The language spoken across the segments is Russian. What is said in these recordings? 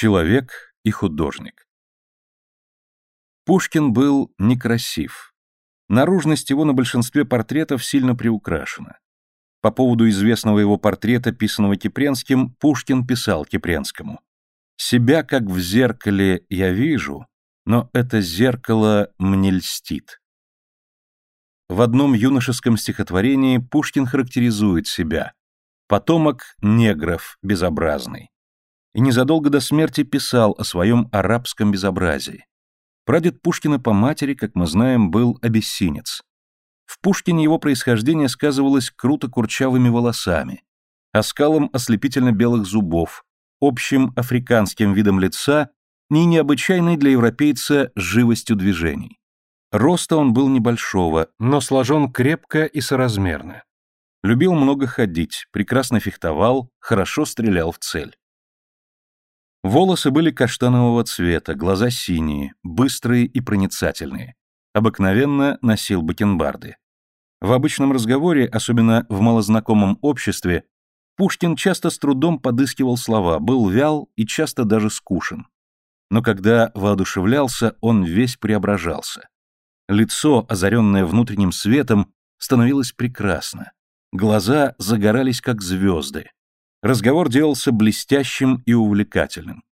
Человек и художник. Пушкин был некрасив. Наружность его на большинстве портретов сильно приукрашена. По поводу известного его портрета, писанного Кипренским, Пушкин писал Кипренскому. «Себя, как в зеркале, я вижу, но это зеркало мне льстит». В одном юношеском стихотворении Пушкин характеризует себя. Потомок негров безобразный. И незадолго до смерти писал о своем арабском безобразии. Прадед Пушкина по матери, как мы знаем, был абиссинец. В Пушкине его происхождение сказывалось круто курчавыми волосами, оскалом ослепительно-белых зубов, общим африканским видом лица и необычайной для европейца живостью движений. Роста он был небольшого, но сложен крепко и соразмерно. Любил много ходить, прекрасно фехтовал, хорошо стрелял в цель. Волосы были каштанового цвета, глаза синие, быстрые и проницательные. Обыкновенно носил бакенбарды. В обычном разговоре, особенно в малознакомом обществе, Пушкин часто с трудом подыскивал слова, был вял и часто даже скушен. Но когда воодушевлялся, он весь преображался. Лицо, озаренное внутренним светом, становилось прекрасно. Глаза загорались, как звезды. Разговор делался блестящим и увлекательным.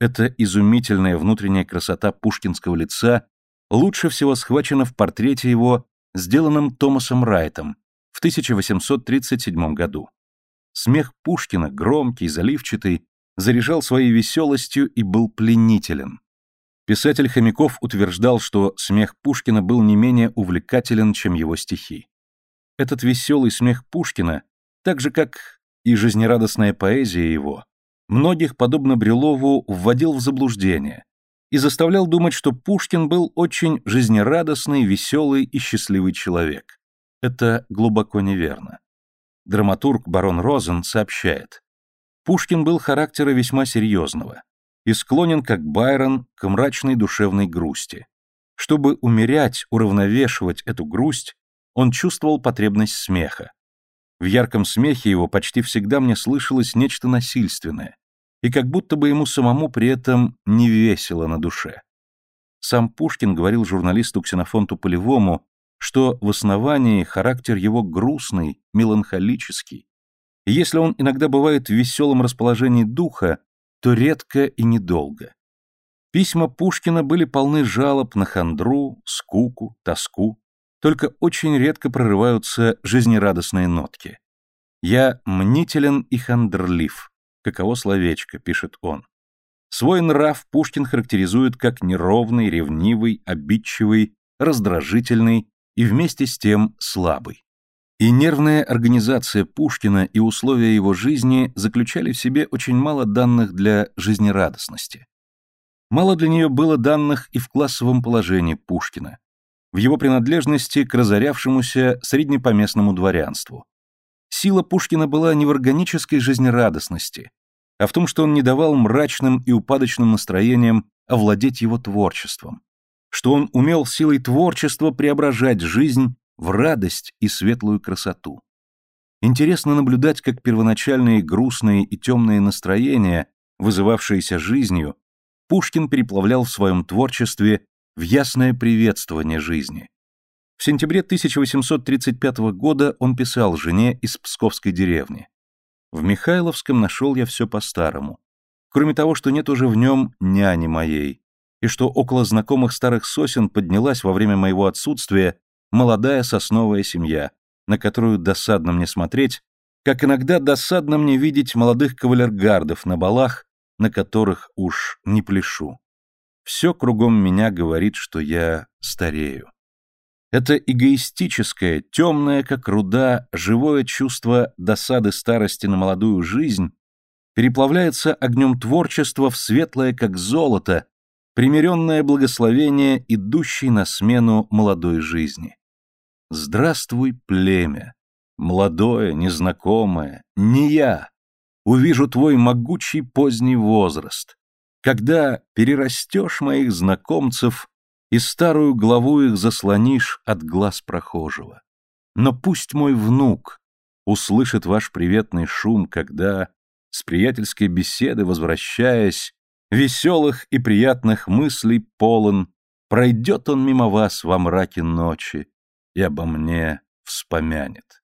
Эта изумительная внутренняя красота пушкинского лица лучше всего схвачена в портрете его, сделанном Томасом Райтом в 1837 году. Смех Пушкина, громкий, заливчатый, заряжал своей веселостью и был пленителен. Писатель Хомяков утверждал, что смех Пушкина был не менее увлекателен, чем его стихи. Этот веселый смех Пушкина, так же как и жизнерадостная поэзия его, многих, подобно Брюлову, вводил в заблуждение и заставлял думать, что Пушкин был очень жизнерадостный, веселый и счастливый человек. Это глубоко неверно. Драматург барон Розен сообщает. Пушкин был характера весьма серьезного и склонен, как Байрон, к мрачной душевной грусти. Чтобы умерять, уравновешивать эту грусть, он чувствовал потребность смеха. В ярком смехе его почти всегда мне слышалось нечто насильственное, и как будто бы ему самому при этом не весело на душе. Сам Пушкин говорил журналисту Ксенофонту Полевому, что в основании характер его грустный, меланхолический. И если он иногда бывает в веселом расположении духа, то редко и недолго. Письма Пушкина были полны жалоб на хандру, скуку, тоску только очень редко прорываются жизнерадостные нотки. «Я мнителен и хандрлив», каково словечко, пишет он. Свой нрав Пушкин характеризует как неровный, ревнивый, обидчивый, раздражительный и вместе с тем слабый. И нервная организация Пушкина и условия его жизни заключали в себе очень мало данных для жизнерадостности. Мало для нее было данных и в классовом положении Пушкина, в его принадлежности к разорявшемуся среднепоместному дворянству. Сила Пушкина была не в органической жизнерадостности, а в том, что он не давал мрачным и упадочным настроениям овладеть его творчеством, что он умел силой творчества преображать жизнь в радость и светлую красоту. Интересно наблюдать, как первоначальные грустные и темные настроения, вызывавшиеся жизнью, Пушкин переплавлял в своем творчестве в ясное приветствование жизни. В сентябре 1835 года он писал жене из Псковской деревни. В Михайловском нашел я все по-старому. Кроме того, что нет уже в нем няни моей, и что около знакомых старых сосен поднялась во время моего отсутствия молодая сосновая семья, на которую досадно мне смотреть, как иногда досадно мне видеть молодых кавалергардов на балах, на которых уж не пляшу. Все кругом меня говорит, что я старею. Это эгоистическое, темное, как руда, живое чувство досады старости на молодую жизнь переплавляется огнем творчества в светлое, как золото, примиренное благословение, идущей на смену молодой жизни. Здравствуй, племя, молодое, незнакомое, не я. Увижу твой могучий поздний возраст, когда перерастешь моих знакомцев и старую главу их заслонишь от глаз прохожего. Но пусть мой внук услышит ваш приветный шум, когда, с приятельской беседы возвращаясь, Веселых и приятных мыслей полон, Пройдет он мимо вас во мраке ночи И обо мне вспомянет.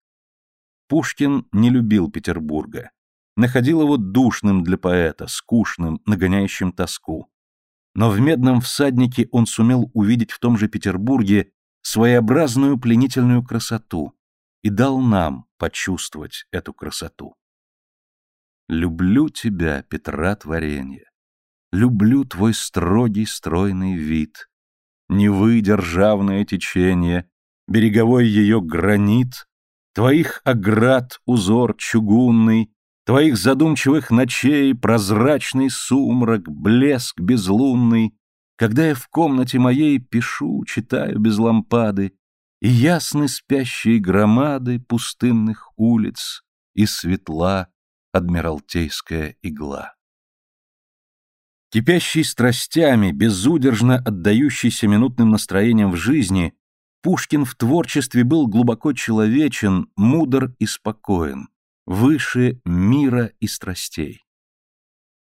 Пушкин не любил Петербурга. Находил его душным для поэта, скучным, нагоняющим тоску. Но в «Медном всаднике» он сумел увидеть в том же Петербурге своеобразную пленительную красоту и дал нам почувствовать эту красоту. Люблю тебя, Петра творенье, Люблю твой строгий стройный вид, Невы державное течение, Береговой ее гранит, Твоих оград узор чугунный, Твоих задумчивых ночей Прозрачный сумрак, блеск безлунный, Когда я в комнате моей Пишу, читаю без лампады, И ясны спящие громады Пустынных улиц, И светла адмиралтейская игла. Кипящий страстями, безудержно отдающийся минутным настроением в жизни, Пушкин в творчестве был глубоко человечен, мудр и спокоен, выше мира и страстей.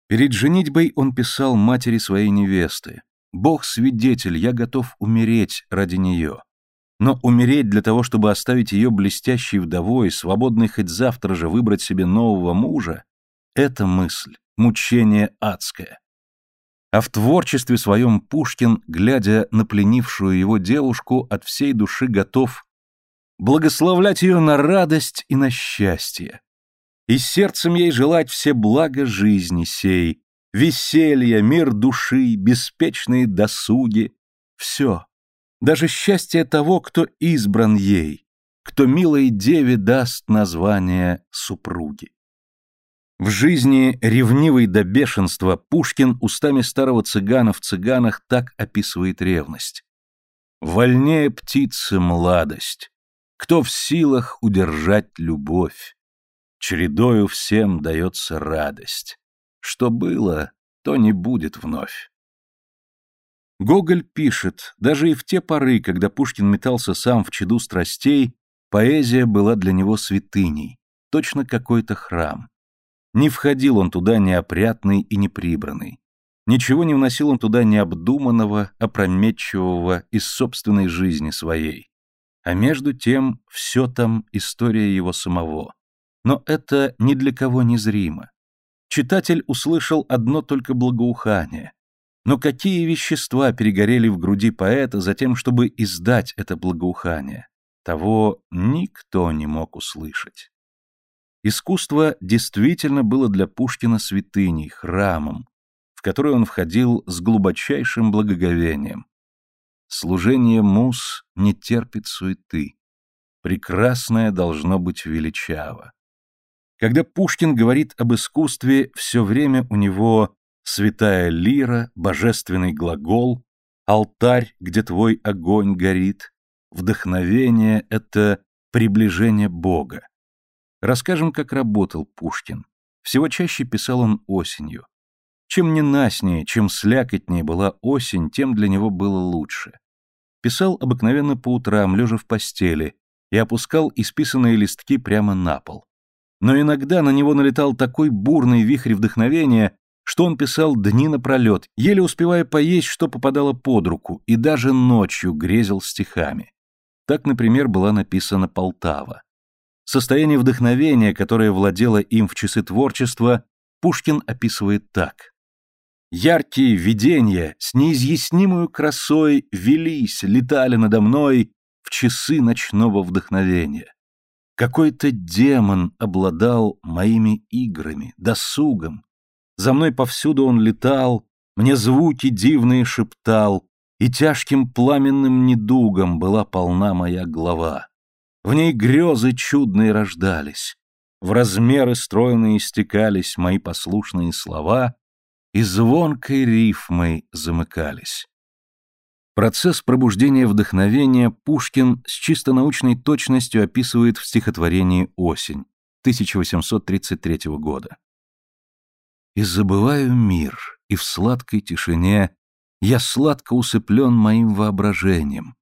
Перед женитьбой он писал матери своей невесты «Бог свидетель, я готов умереть ради нее». Но умереть для того, чтобы оставить ее блестящей вдовой, свободной хоть завтра же выбрать себе нового мужа, это мысль, мучение адское. А в творчестве своем Пушкин, глядя на пленившую его девушку, от всей души готов благословлять ее на радость и на счастье. И сердцем ей желать все блага жизни сей, веселье, мир души, беспечные досуги, все, даже счастье того, кто избран ей, кто милой деве даст название супруги. В жизни, ревнивой до бешенства, Пушкин устами старого цыгана в цыганах так описывает ревность. «Вольнее птицы младость, кто в силах удержать любовь? Чередою всем дается радость. Что было, то не будет вновь. Гоголь пишет, даже и в те поры, когда Пушкин метался сам в чаду страстей, поэзия была для него святыней, точно какой-то храм. Не входил он туда неопрятный и неприбранный. Ничего не вносил он туда необдуманного, опрометчивого из собственной жизни своей. А между тем все там история его самого. Но это ни для кого не зримо. Читатель услышал одно только благоухание, но какие вещества перегорели в груди поэта за тем, чтобы издать это благоухание? Того никто не мог услышать. Искусство действительно было для Пушкина святыней, храмом, в который он входил с глубочайшим благоговением. Служение мус не терпит суеты. Прекрасное должно быть величаво. Когда Пушкин говорит об искусстве, все время у него святая лира, божественный глагол, алтарь, где твой огонь горит. Вдохновение — это приближение Бога. Расскажем, как работал Пушкин. Всего чаще писал он осенью. Чем ненастнее, чем слякотнее была осень, тем для него было лучше. Писал обыкновенно по утрам, лежа в постели, и опускал исписанные листки прямо на пол. Но иногда на него налетал такой бурный вихрь вдохновения, что он писал дни напролет, еле успевая поесть, что попадало под руку, и даже ночью грезил стихами. Так, например, была написана «Полтава». Состояние вдохновения, которое владело им в часы творчества, Пушкин описывает так. «Яркие видения с неизъяснимой красой велись, летали надо мной в часы ночного вдохновения. Какой-то демон обладал моими играми, досугом, за мной повсюду он летал, мне звуки дивные шептал, и тяжким пламенным недугом была полна моя глава. В ней грезы чудные рождались, в размеры стройные стекались мои послушные слова, и звонкой рифмой замыкались. Процесс пробуждения вдохновения Пушкин с чисто научной точностью описывает в стихотворении «Осень» 1833 года. И забываю мир, и в сладкой тишине Я сладко усыплен моим воображением,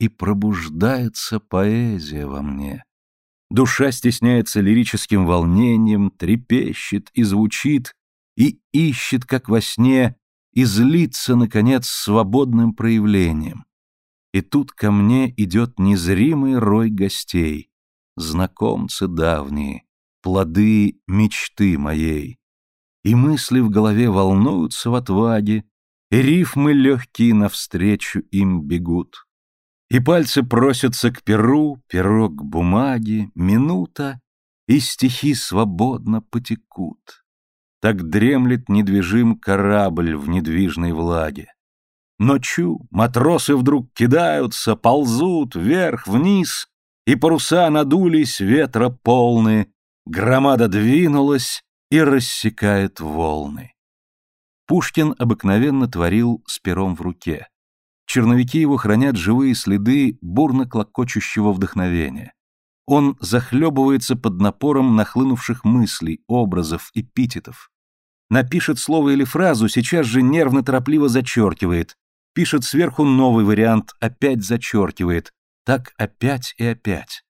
И пробуждается поэзия во мне. Душа стесняется лирическим волнением, Трепещет и звучит, и ищет, как во сне, излиться, наконец, свободным проявлением. И тут ко мне идет незримый рой гостей, знакомцы давние, плоды мечты моей. И мысли в голове волнуются в отваге, и рифмы легкие навстречу им бегут. И пальцы просятся к перу, перо к бумаге, минута, и стихи свободно потекут. Так дремлет недвижим корабль в недвижной влаге. Ночью матросы вдруг кидаются, ползут вверх-вниз, и паруса надулись, ветра полны, громада двинулась и рассекает волны. Пушкин обыкновенно творил с пером в руке. Черновики его хранят живые следы бурно клокочущего вдохновения. Он захлебывается под напором нахлынувших мыслей, образов, эпитетов. Напишет слово или фразу, сейчас же нервно-торопливо зачеркивает. Пишет сверху новый вариант, опять зачеркивает. Так опять и опять.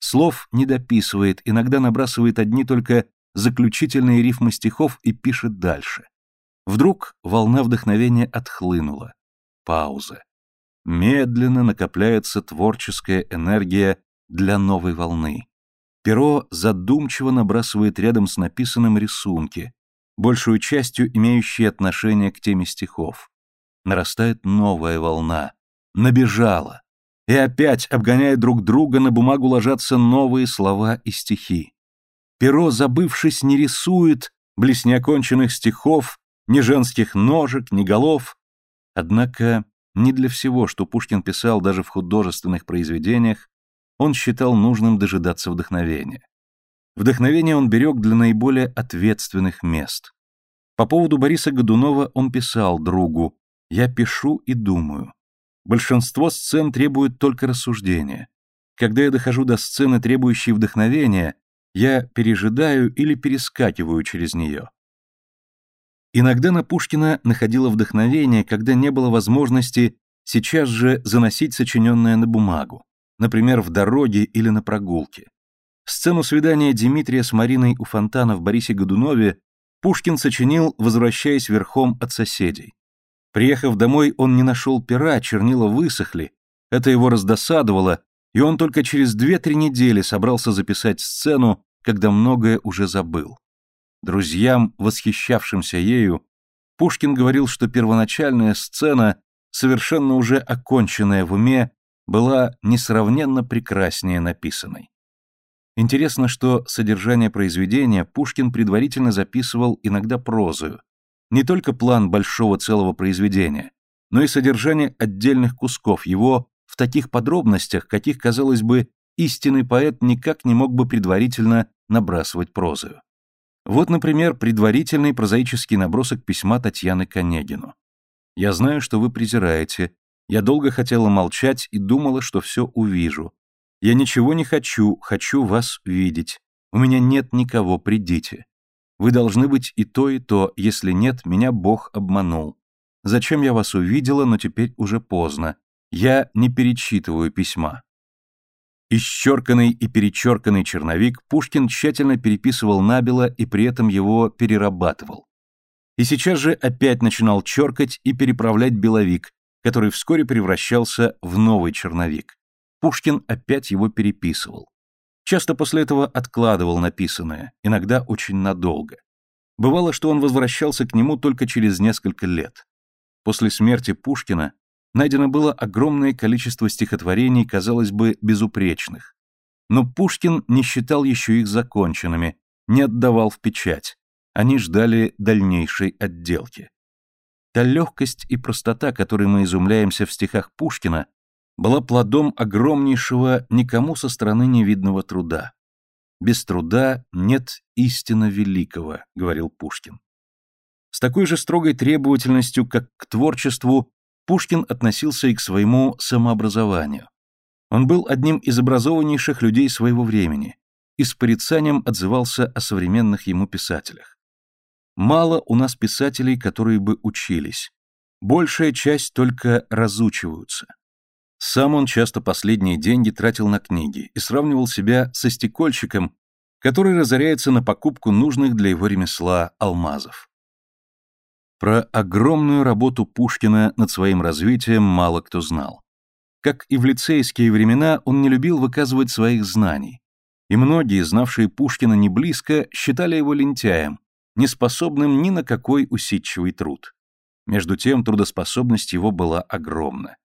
Слов не дописывает, иногда набрасывает одни только заключительные рифмы стихов и пишет дальше. Вдруг волна вдохновения отхлынула. Пауза. Медленно накопляется творческая энергия для новой волны. Перо задумчиво набрасывает рядом с написанным рисунки, большую частью имеющие отношение к теме стихов. Нарастает новая волна. Набежала. И опять, обгоняя друг друга, на бумагу ложатся новые слова и стихи. Перо, забывшись, не рисует близ неоконченных стихов, ни женских ножек, ни голов. Однако не для всего, что Пушкин писал даже в художественных произведениях, он считал нужным дожидаться вдохновения. Вдохновение он берег для наиболее ответственных мест. По поводу Бориса Годунова он писал другу «Я пишу и думаю. Большинство сцен требует только рассуждения. Когда я дохожу до сцены, требующей вдохновения, я пережидаю или перескакиваю через нее. Иногда на Пушкина находило вдохновение, когда не было возможности сейчас же заносить сочиненное на бумагу например, в дороге или на прогулке. Сцену свидания Дмитрия с Мариной у фонтана в Борисе Годунове Пушкин сочинил, возвращаясь верхом от соседей. Приехав домой, он не нашел пера, чернила высохли, это его раздосадовало, и он только через две-три недели собрался записать сцену, когда многое уже забыл. Друзьям, восхищавшимся ею, Пушкин говорил, что первоначальная сцена, совершенно уже оконченная в уме, была несравненно прекраснее написанной. Интересно, что содержание произведения Пушкин предварительно записывал иногда прозою, не только план большого целого произведения, но и содержание отдельных кусков его в таких подробностях, каких, казалось бы, истинный поэт никак не мог бы предварительно набрасывать прозою. Вот, например, предварительный прозаический набросок письма Татьяны Конегину. «Я знаю, что вы презираете, я долго хотела молчать и думала, что все увижу. Я ничего не хочу, хочу вас видеть. У меня нет никого, придите. Вы должны быть и то, и то, если нет, меня Бог обманул. Зачем я вас увидела, но теперь уже поздно. Я не перечитываю письма. Исчерканный и перечерканный черновик Пушкин тщательно переписывал набело и при этом его перерабатывал. И сейчас же опять начинал черкать и переправлять беловик, который вскоре превращался в новый черновик. Пушкин опять его переписывал. Часто после этого откладывал написанное, иногда очень надолго. Бывало, что он возвращался к нему только через несколько лет. После смерти Пушкина найдено было огромное количество стихотворений, казалось бы, безупречных. Но Пушкин не считал еще их законченными, не отдавал в печать. Они ждали дальнейшей отделки. Та легкость и простота, которой мы изумляемся в стихах Пушкина, была плодом огромнейшего никому со стороны невидного труда. «Без труда нет истинно великого», — говорил Пушкин. С такой же строгой требовательностью, как к творчеству, Пушкин относился и к своему самообразованию. Он был одним из образованнейших людей своего времени и с порицанием отзывался о современных ему писателях. Мало у нас писателей, которые бы учились. Большая часть только разучиваются. Сам он часто последние деньги тратил на книги и сравнивал себя со стекольщиком, который разоряется на покупку нужных для его ремесла алмазов. Про огромную работу Пушкина над своим развитием мало кто знал. Как и в лицейские времена, он не любил выказывать своих знаний. И многие, знавшие Пушкина не близко, считали его лентяем, неспособным ни на какой усидчивый труд. Между тем, трудоспособность его была огромна.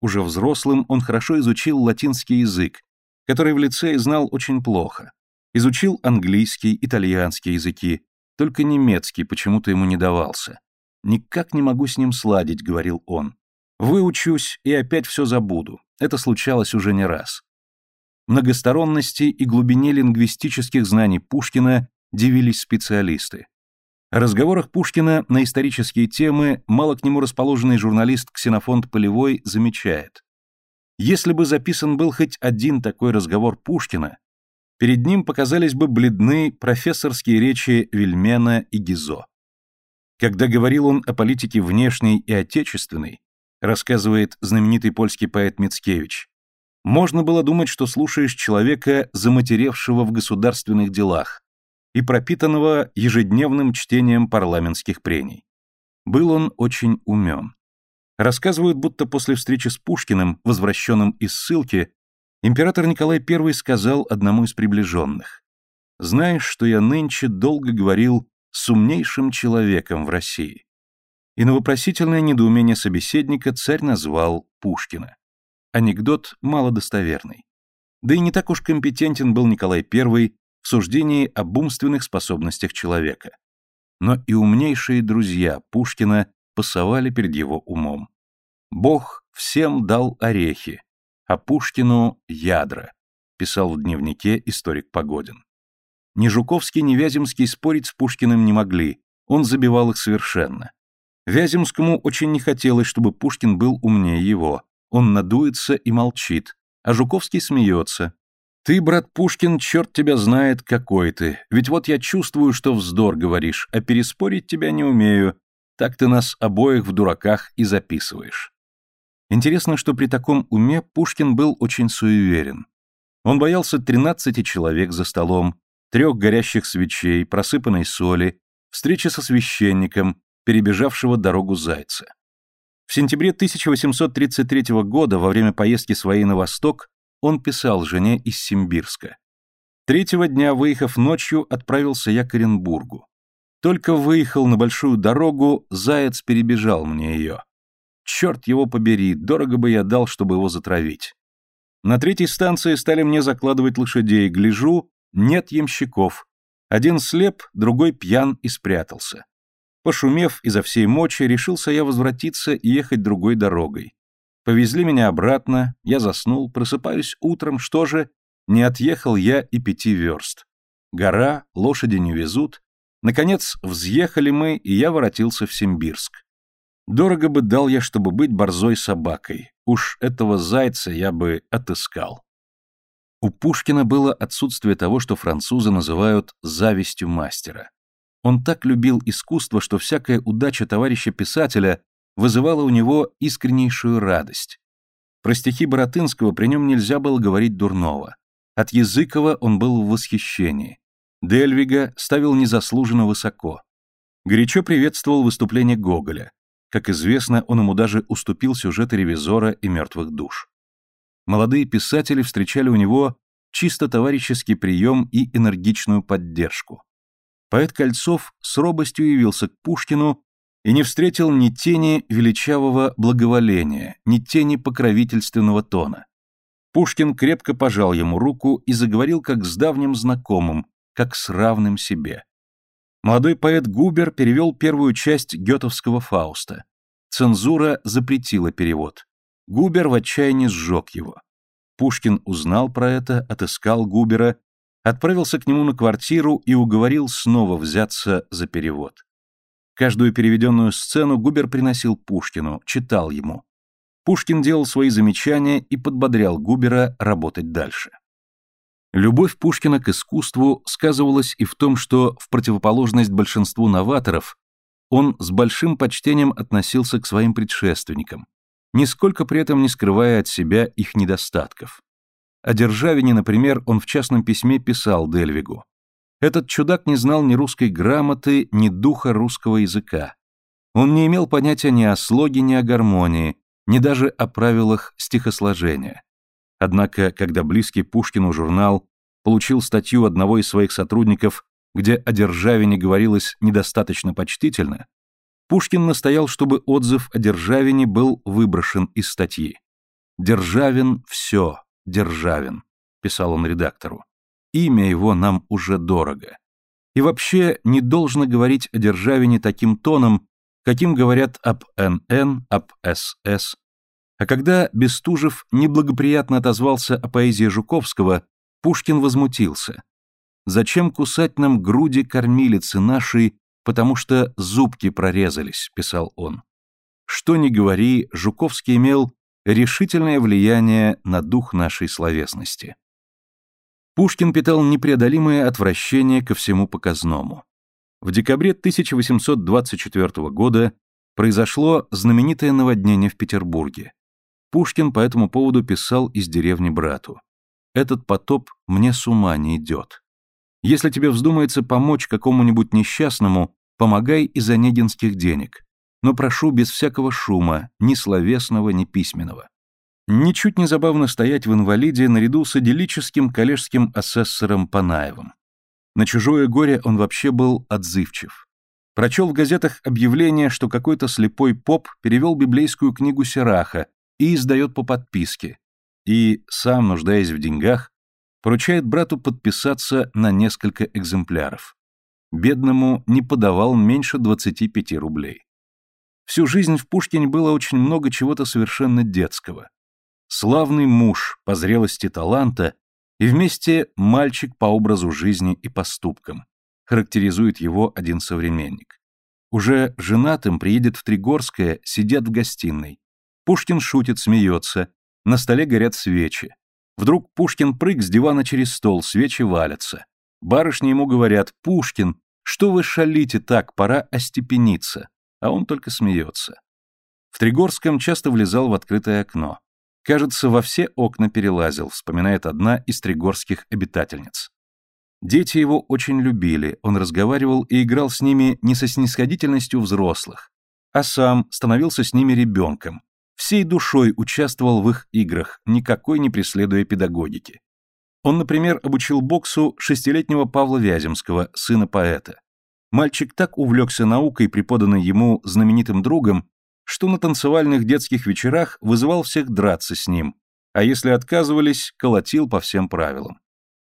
Уже взрослым он хорошо изучил латинский язык, который в лицее знал очень плохо. Изучил английский, итальянский языки, только немецкий почему-то ему не давался. «Никак не могу с ним сладить», — говорил он. «Выучусь и опять все забуду. Это случалось уже не раз». Многосторонности и глубине лингвистических знаний Пушкина дивились специалисты. О разговорах Пушкина на исторические темы мало к нему расположенный журналист Ксенофонт Полевой замечает. Если бы записан был хоть один такой разговор Пушкина, перед ним показались бы бледны профессорские речи Вильмена и Гизо. Когда говорил он о политике внешней и отечественной, рассказывает знаменитый польский поэт Мицкевич, можно было думать, что слушаешь человека, заматеревшего в государственных делах и пропитанного ежедневным чтением парламентских прений. Был он очень умен. Рассказывают, будто после встречи с Пушкиным, возвращенным из ссылки, император Николай I сказал одному из приближенных, «Знаешь, что я нынче долго говорил с умнейшим человеком в России. И на вопросительное недоумение собеседника царь назвал Пушкина. Анекдот малодостоверный. Да и не так уж компетентен был Николай I в суждении об умственных способностях человека. Но и умнейшие друзья Пушкина пасовали перед его умом. «Бог всем дал орехи, а Пушкину — ядра», писал в дневнике историк Погодин. Ни Жуковский, ни Вяземский спорить с Пушкиным не могли, он забивал их совершенно. Вяземскому очень не хотелось, чтобы Пушкин был умнее его. Он надуется и молчит, а Жуковский смеется. «Ты, брат Пушкин, черт тебя знает, какой ты. Ведь вот я чувствую, что вздор говоришь, а переспорить тебя не умею. Так ты нас обоих в дураках и записываешь». Интересно, что при таком уме Пушкин был очень суеверен. Он боялся тринадцати человек за столом, трех горящих свечей, просыпанной соли, встречи со священником, перебежавшего дорогу зайца. В сентябре 1833 года, во время поездки своей на восток, он писал жене из Симбирска. Третьего дня, выехав ночью, отправился я к Оренбургу. Только выехал на большую дорогу, заяц перебежал мне ее. Черт его побери, дорого бы я дал, чтобы его затравить. На третьей станции стали мне закладывать лошадей, гляжу, нет ямщиков. Один слеп, другой пьян и спрятался. Пошумев изо всей мочи, решился я возвратиться и ехать другой дорогой. Повезли меня обратно, я заснул, просыпаюсь утром, что же, не отъехал я и пяти верст. Гора, лошади не везут. Наконец, взъехали мы, и я воротился в Симбирск. Дорого бы дал я, чтобы быть борзой собакой. Уж этого зайца я бы отыскал. У Пушкина было отсутствие того, что французы называют «завистью мастера». Он так любил искусство, что всякая удача товарища писателя вызывала у него искреннейшую радость. Про стихи Боротынского при нем нельзя было говорить дурного. От Языкова он был в восхищении. Дельвига ставил незаслуженно высоко. Горячо приветствовал выступление Гоголя. Как известно, он ему даже уступил сюжеты «Ревизора» и «Мертвых душ» молодые писатели встречали у него чисто товарищеский прием и энергичную поддержку. Поэт Кольцов с робостью явился к Пушкину и не встретил ни тени величавого благоволения, ни тени покровительственного тона. Пушкин крепко пожал ему руку и заговорил как с давним знакомым, как с равным себе. Молодой поэт Губер перевел первую часть гетовского Фауста. Цензура запретила перевод. Губер в отчаянии сжег его. Пушкин узнал про это, отыскал Губера, отправился к нему на квартиру и уговорил снова взяться за перевод. Каждую переведенную сцену Губер приносил Пушкину, читал ему. Пушкин делал свои замечания и подбодрял Губера работать дальше. Любовь Пушкина к искусству сказывалась и в том, что, в противоположность большинству новаторов, он с большим почтением относился к своим предшественникам, нисколько при этом не скрывая от себя их недостатков. О Державине, например, он в частном письме писал Дельвигу. Этот чудак не знал ни русской грамоты, ни духа русского языка. Он не имел понятия ни о слоге, ни о гармонии, ни даже о правилах стихосложения. Однако, когда близкий Пушкину журнал получил статью одного из своих сотрудников, где о Державине говорилось недостаточно почтительно, Пушкин настоял, чтобы отзыв о Державине был выброшен из статьи. «Державин — все, Державин», — писал он редактору. «Имя его нам уже дорого. И вообще не должно говорить о Державине таким тоном, каким говорят об НН, об СС. А когда Бестужев неблагоприятно отозвался о поэзии Жуковского, Пушкин возмутился. «Зачем кусать нам груди кормилицы нашей, потому что зубки прорезались», — писал он. Что ни говори, Жуковский имел решительное влияние на дух нашей словесности. Пушкин питал непреодолимое отвращение ко всему показному. В декабре 1824 года произошло знаменитое наводнение в Петербурге. Пушкин по этому поводу писал из деревни брату. «Этот потоп мне с ума не идет. Если тебе вздумается помочь какому-нибудь несчастному, помогай из онегинских денег, но прошу без всякого шума, ни словесного, ни письменного». Ничуть не забавно стоять в инвалиде наряду с идиллическим коллежским асессором Панаевым. На чужое горе он вообще был отзывчив. Прочел в газетах объявление, что какой-то слепой поп перевел библейскую книгу Сераха и издает по подписке. И, сам нуждаясь в деньгах, поручает брату подписаться на несколько экземпляров. Бедному не подавал меньше 25 рублей. Всю жизнь в Пушкине было очень много чего-то совершенно детского. Славный муж по зрелости таланта и вместе мальчик по образу жизни и поступкам, характеризует его один современник. Уже женатым приедет в Тригорское, сидят в гостиной. Пушкин шутит, смеется, на столе горят свечи. Вдруг Пушкин прыг с дивана через стол, свечи валятся. Барышни ему говорят, «Пушкин, что вы шалите так, пора остепениться», а он только смеется. В Тригорском часто влезал в открытое окно. Кажется, во все окна перелазил, вспоминает одна из тригорских обитательниц. Дети его очень любили, он разговаривал и играл с ними не со снисходительностью взрослых, а сам становился с ними ребенком, всей душой участвовал в их играх, никакой не преследуя педагогики. Он, например, обучил боксу шестилетнего Павла Вяземского, сына поэта. Мальчик так увлекся наукой, преподанной ему знаменитым другом, что на танцевальных детских вечерах вызывал всех драться с ним, а если отказывались, колотил по всем правилам.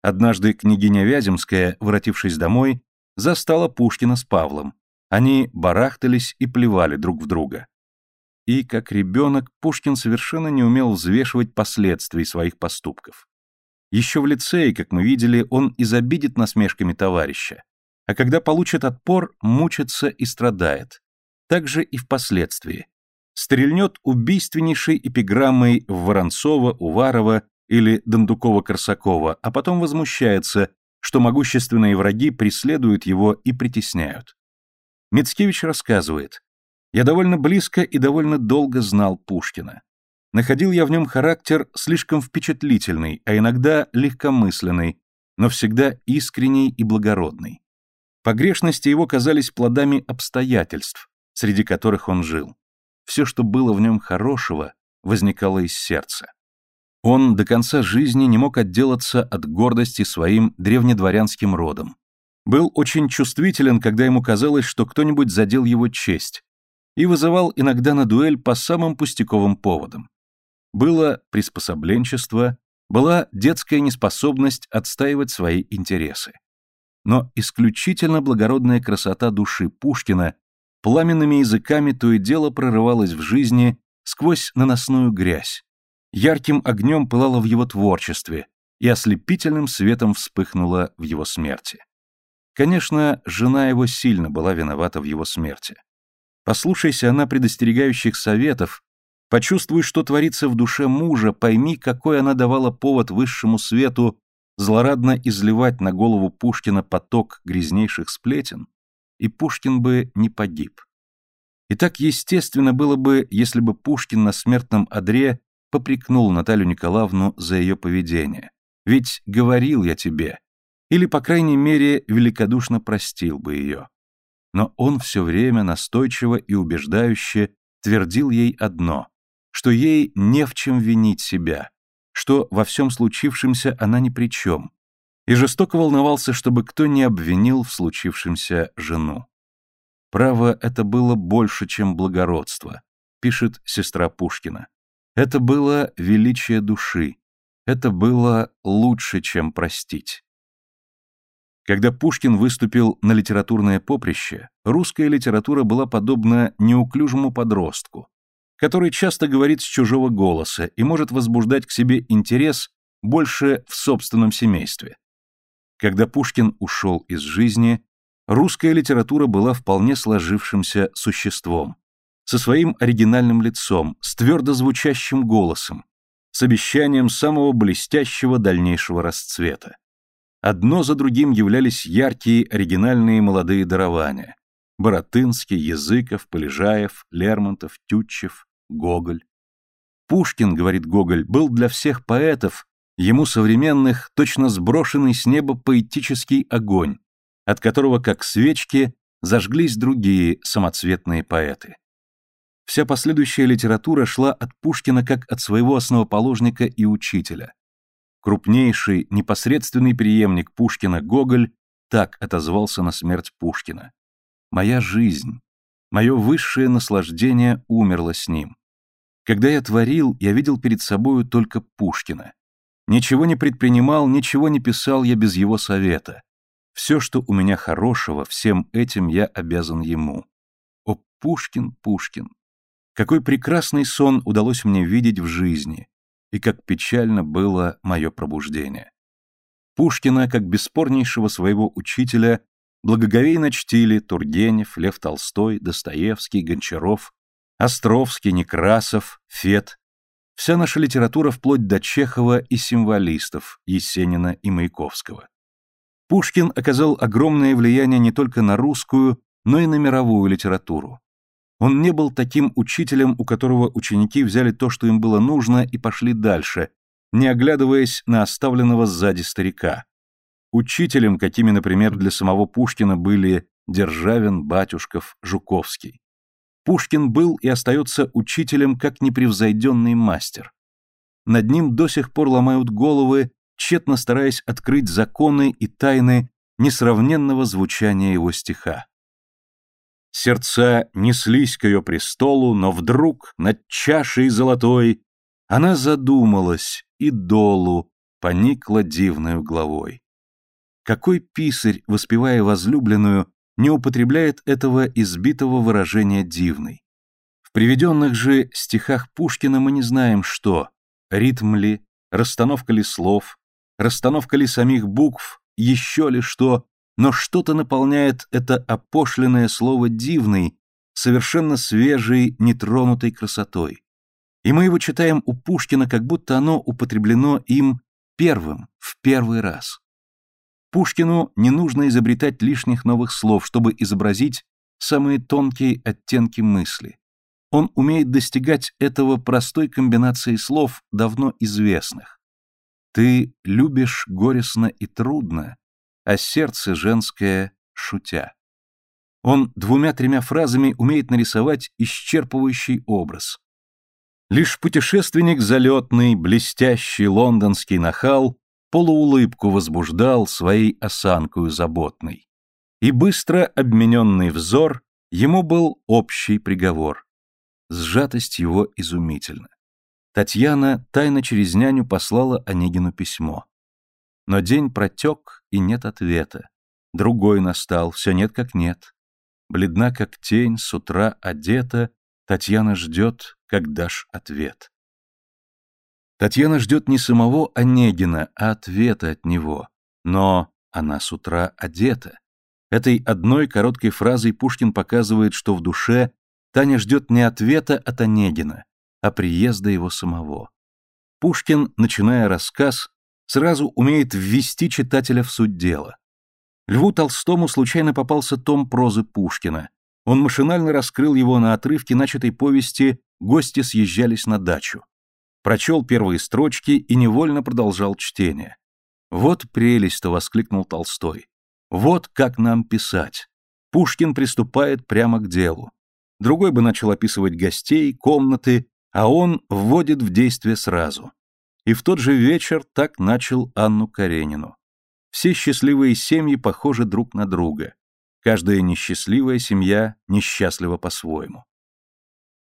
Однажды княгиня Вяземская, воротившись домой, застала Пушкина с Павлом. Они барахтались и плевали друг в друга. И, как ребенок, Пушкин совершенно не умел взвешивать последствий своих поступков. Еще в лицее, как мы видели, он изобидит насмешками товарища, а когда получит отпор, мучится и страдает так же и впоследствии. Стрельнет убийственнейшей эпиграммой в Воронцова, Уварова или Дондукова-Корсакова, а потом возмущается, что могущественные враги преследуют его и притесняют. Мицкевич рассказывает, «Я довольно близко и довольно долго знал Пушкина. Находил я в нем характер слишком впечатлительный, а иногда легкомысленный, но всегда искренний и благородный. Погрешности его казались плодами обстоятельств, среди которых он жил. Все, что было в нем хорошего, возникало из сердца. Он до конца жизни не мог отделаться от гордости своим древнедворянским родом. Был очень чувствителен, когда ему казалось, что кто-нибудь задел его честь, и вызывал иногда на дуэль по самым пустяковым поводам. Было приспособленчество, была детская неспособность отстаивать свои интересы. Но исключительно благородная красота души Пушкина пламенными языками то и дело прорывалось в жизни сквозь наносную грязь. Ярким огнем пылало в его творчестве и ослепительным светом вспыхнуло в его смерти. Конечно, жена его сильно была виновата в его смерти. Послушайся она предостерегающих советов, почувствуй, что творится в душе мужа, пойми, какой она давала повод высшему свету злорадно изливать на голову Пушкина поток грязнейших сплетен, и Пушкин бы не погиб. И так естественно было бы, если бы Пушкин на смертном одре попрекнул Наталью Николаевну за ее поведение. Ведь говорил я тебе. Или, по крайней мере, великодушно простил бы ее. Но он все время настойчиво и убеждающе твердил ей одно, что ей не в чем винить себя, что во всем случившемся она ни при чем, и жестоко волновался, чтобы кто не обвинил в случившемся жену. Право, это было больше, чем благородство, пишет сестра Пушкина. Это было величие души, это было лучше, чем простить. Когда Пушкин выступил на литературное поприще, русская литература была подобна неуклюжему подростку, который часто говорит с чужого голоса и может возбуждать к себе интерес больше в собственном семействе. Когда Пушкин ушел из жизни, русская литература была вполне сложившимся существом, со своим оригинальным лицом, с твердо звучащим голосом, с обещанием самого блестящего дальнейшего расцвета. Одно за другим являлись яркие оригинальные молодые дарования. Боротынский, Языков, Полежаев, Лермонтов, Тютчев, Гоголь. Пушкин, говорит Гоголь, был для всех поэтов ему современных точно сброшенный с неба поэтический огонь, от которого, как свечки, зажглись другие самоцветные поэты. Вся последующая литература шла от Пушкина как от своего основоположника и учителя. Крупнейший, непосредственный преемник Пушкина Гоголь так отозвался на смерть Пушкина. «Моя жизнь, мое высшее наслаждение умерло с ним. Когда я творил, я видел перед собою только Пушкина. Ничего не предпринимал, ничего не писал я без его совета. Все, что у меня хорошего, всем этим я обязан ему. О, Пушкин, Пушкин! Какой прекрасный сон удалось мне видеть в жизни, и как печально было мое пробуждение. Пушкина, как бесспорнейшего своего учителя, благоговейно чтили Тургенев, Лев Толстой, Достоевский, Гончаров, Островский, Некрасов, Фет, Вся наша литература вплоть до Чехова и символистов, Есенина и Маяковского. Пушкин оказал огромное влияние не только на русскую, но и на мировую литературу. Он не был таким учителем, у которого ученики взяли то, что им было нужно, и пошли дальше, не оглядываясь на оставленного сзади старика. Учителем, какими, например, для самого Пушкина были Державин, Батюшков, Жуковский. Пушкин был и остается учителем как непревзойденный мастер. Над ним до сих пор ломают головы, тщетно стараясь открыть законы и тайны несравненного звучания его стиха. Сердца неслись к ее престолу, но вдруг над чашей золотой она задумалась и долу поникла дивною главой. Какой писарь, воспевая возлюбленную, не употребляет этого избитого выражения «дивный». В приведенных же стихах Пушкина мы не знаем, что ритм ли, расстановка ли слов, расстановка ли самих букв, еще ли что, но что-то наполняет это опошленное слово «дивный», совершенно свежей, нетронутой красотой. И мы его читаем у Пушкина, как будто оно употреблено им первым, в первый раз. Пушкину не нужно изобретать лишних новых слов, чтобы изобразить самые тонкие оттенки мысли. Он умеет достигать этого простой комбинацией слов, давно известных. «Ты любишь горестно и трудно, а сердце женское шутя». Он двумя-тремя фразами умеет нарисовать исчерпывающий образ. Лишь путешественник залетный, блестящий лондонский нахал полуулыбку возбуждал своей осанкою заботной. И быстро обмененный взор ему был общий приговор. Сжатость его изумительна. Татьяна тайно через няню послала Онегину письмо. Но день протек, и нет ответа. Другой настал, все нет как нет. Бледна, как тень, с утра одета, Татьяна ждет, как дашь ответ. Татьяна ждет не самого Онегина, а ответа от него. Но она с утра одета. Этой одной короткой фразой Пушкин показывает, что в душе Таня ждет не ответа от Онегина, а приезда его самого. Пушкин, начиная рассказ, сразу умеет ввести читателя в суть дела. Льву Толстому случайно попался том прозы Пушкина. Он машинально раскрыл его на отрывке начатой повести «Гости съезжались на дачу» прочел первые строчки и невольно продолжал чтение. «Вот прелесть-то!» — воскликнул Толстой. «Вот как нам писать! Пушкин приступает прямо к делу. Другой бы начал описывать гостей, комнаты, а он вводит в действие сразу. И в тот же вечер так начал Анну Каренину. Все счастливые семьи похожи друг на друга. Каждая несчастливая семья несчастлива по-своему.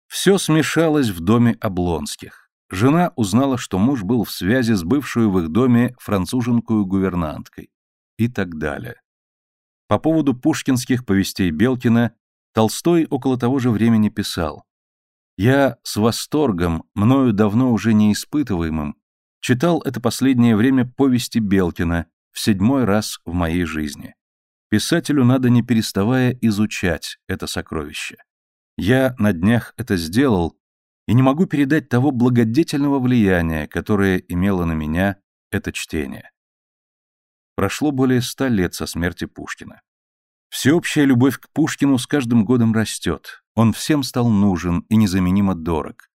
Все смешалось в доме Облонских. Жена узнала, что муж был в связи с бывшую в их доме француженкую гувернанткой. И так далее. По поводу пушкинских повестей Белкина Толстой около того же времени писал «Я с восторгом, мною давно уже не испытываемым, читал это последнее время повести Белкина в седьмой раз в моей жизни. Писателю надо не переставая изучать это сокровище. Я на днях это сделал и не могу передать того благодетельного влияния, которое имело на меня это чтение. Прошло более ста лет со смерти Пушкина. Всеобщая любовь к Пушкину с каждым годом растет. Он всем стал нужен и незаменимо дорог.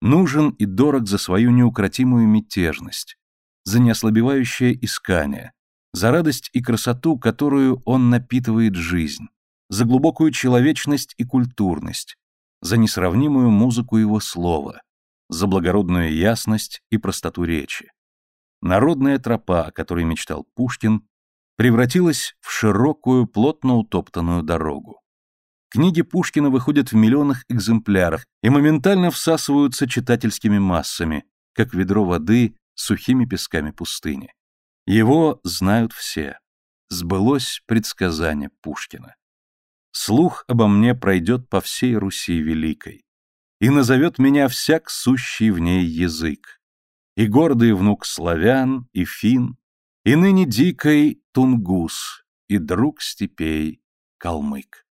Нужен и дорог за свою неукротимую мятежность, за неослабевающее искание, за радость и красоту, которую он напитывает жизнь, за глубокую человечность и культурность, за несравнимую музыку его слова, за благородную ясность и простоту речи. Народная тропа, о которой мечтал Пушкин, превратилась в широкую, плотно утоптанную дорогу. Книги Пушкина выходят в миллионах экземплярах и моментально всасываются читательскими массами, как ведро воды сухими песками пустыни. Его знают все. Сбылось предсказание Пушкина. Слух обо мне пройдет по всей Руси великой, и назовет меня всяк сущий в ней язык. И гордый внук славян, и фин, и ныне дикой тунгус, и друг степей калмык.